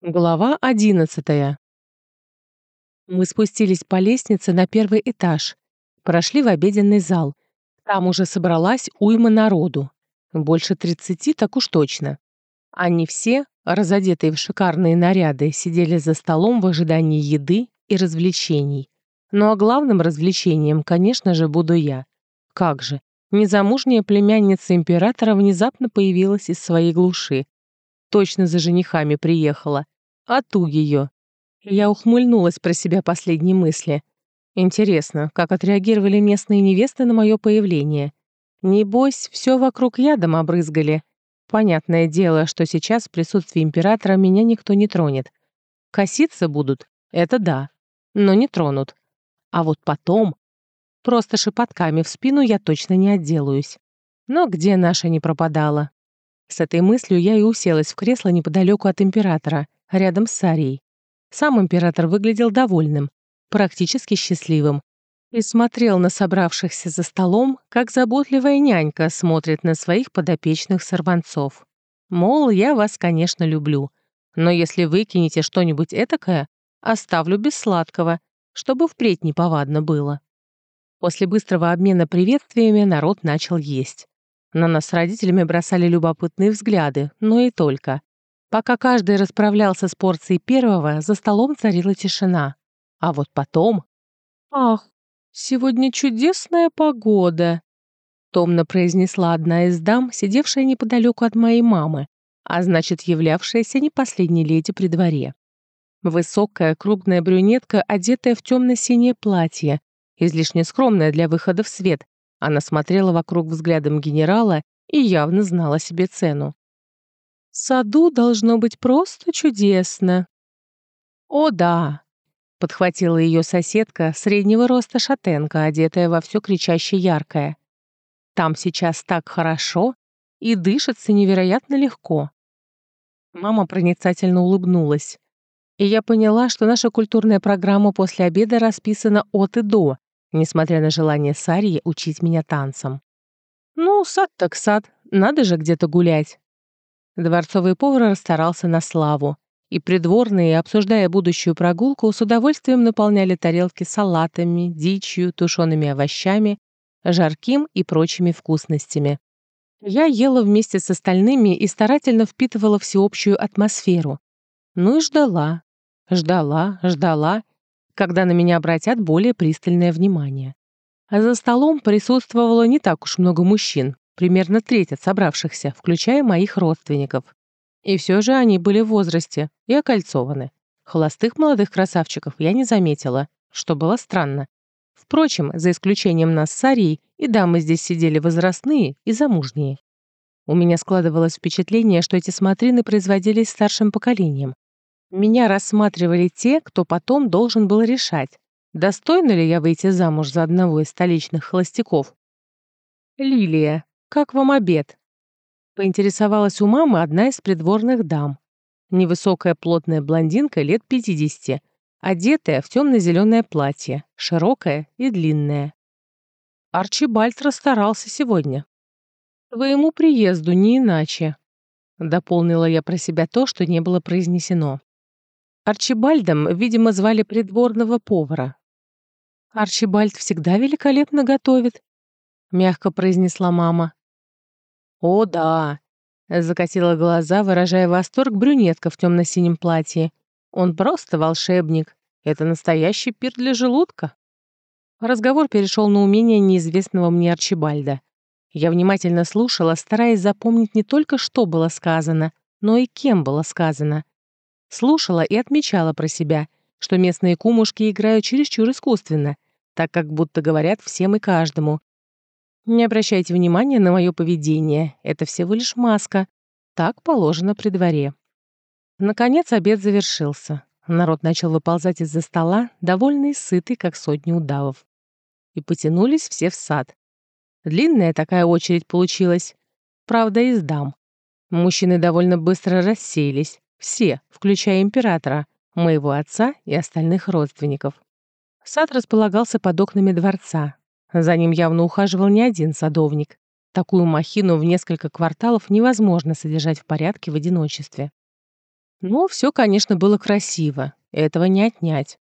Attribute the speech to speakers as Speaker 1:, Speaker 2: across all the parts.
Speaker 1: Глава одиннадцатая. Мы спустились по лестнице на первый этаж, прошли в обеденный зал. Там уже собралась уйма народу. Больше тридцати, так уж точно. Они все, разодетые в шикарные наряды, сидели за столом в ожидании еды и развлечений. Ну а главным развлечением, конечно же, буду я. Как же, незамужняя племянница императора внезапно появилась из своей глуши, Точно за женихами приехала. А ту ее. Я ухмыльнулась про себя последней мысли. Интересно, как отреагировали местные невесты на мое появление? Небось, все вокруг ядом обрызгали. Понятное дело, что сейчас в присутствии императора меня никто не тронет. Коситься будут, это да, но не тронут. А вот потом... Просто шепотками в спину я точно не отделаюсь. Но где наша не пропадала? С этой мыслью я и уселась в кресло неподалеку от императора, рядом с Сарией. Сам император выглядел довольным, практически счастливым, и смотрел на собравшихся за столом, как заботливая нянька смотрит на своих подопечных сорванцов. Мол, я вас, конечно, люблю, но если выкинете что-нибудь этакое, оставлю без сладкого, чтобы впредь неповадно было. После быстрого обмена приветствиями народ начал есть. На нас с родителями бросали любопытные взгляды, но и только. Пока каждый расправлялся с порцией первого, за столом царила тишина. А вот потом... «Ах, сегодня чудесная погода!» Томно произнесла одна из дам, сидевшая неподалеку от моей мамы, а значит, являвшаяся не последней леди при дворе. Высокая, крупная брюнетка, одетая в темно-синее платье, излишне скромная для выхода в свет, она смотрела вокруг взглядом генерала и явно знала себе цену. «В саду должно быть просто чудесно». «О, да!» — подхватила ее соседка, среднего роста шатенка, одетая во все кричаще яркое. «Там сейчас так хорошо и дышится невероятно легко». Мама проницательно улыбнулась. И я поняла, что наша культурная программа после обеда расписана от и до, несмотря на желание Сарии учить меня танцам. Ну, сад так сад, надо же где-то гулять. Дворцовый повар расстарался на славу, и придворные, обсуждая будущую прогулку, с удовольствием наполняли тарелки салатами, дичью, тушеными овощами, жарким и прочими вкусностями. Я ела вместе с остальными и старательно впитывала всеобщую атмосферу. Ну и ждала, ждала, ждала когда на меня обратят более пристальное внимание. А за столом присутствовало не так уж много мужчин, примерно треть от собравшихся, включая моих родственников. И все же они были в возрасте и окольцованы. Холостых молодых красавчиков я не заметила, что было странно. Впрочем, за исключением нас с Арией, и дамы здесь сидели возрастные и замужние. У меня складывалось впечатление, что эти смотрины производились старшим поколением, меня рассматривали те, кто потом должен был решать, достойна ли я выйти замуж за одного из столичных холостяков. «Лилия, как вам обед?» Поинтересовалась у мамы одна из придворных дам. Невысокая плотная блондинка лет 50, одетая в темно-зеленое платье, широкое и длинное. Арчибальд расстарался сегодня. «Твоему приезду не иначе», — дополнила я про себя то, что не было произнесено. Арчибальдом, видимо, звали придворного повара. «Арчибальд всегда великолепно готовит», — мягко произнесла мама. «О, да», — закатила глаза, выражая восторг брюнетка в темно-синем платье. «Он просто волшебник. Это настоящий пир для желудка». Разговор перешел на умение неизвестного мне Арчибальда. Я внимательно слушала, стараясь запомнить не только, что было сказано, но и кем было сказано. Слушала и отмечала про себя, что местные кумушки играют чересчур искусственно, так как будто говорят всем и каждому. Не обращайте внимания на мое поведение, это всего лишь маска. Так положено при дворе. Наконец обед завершился. Народ начал выползать из-за стола, довольный и сытый, как сотни удавов. И потянулись все в сад. Длинная такая очередь получилась. Правда, из дам. Мужчины довольно быстро рассеялись. Все, включая императора, моего отца и остальных родственников. Сад располагался под окнами дворца. За ним явно ухаживал не один садовник. Такую махину в несколько кварталов невозможно содержать в порядке в одиночестве. Но все, конечно, было красиво, этого не отнять.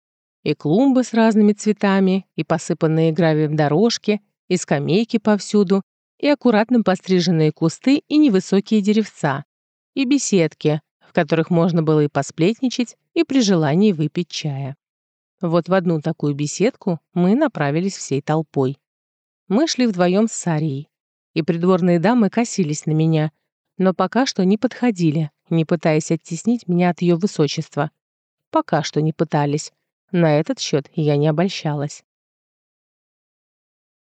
Speaker 1: И клумбы с разными цветами, и посыпанные гравием дорожки, и скамейки повсюду, и аккуратно постриженные кусты и невысокие деревца, и беседки, в которых можно было и посплетничать, и при желании выпить чая. Вот в одну такую беседку мы направились всей толпой. Мы шли вдвоем с Сарией, и придворные дамы косились на меня, но пока что не подходили, не пытаясь оттеснить меня от ее высочества. Пока что не пытались. На этот счет я не обольщалась.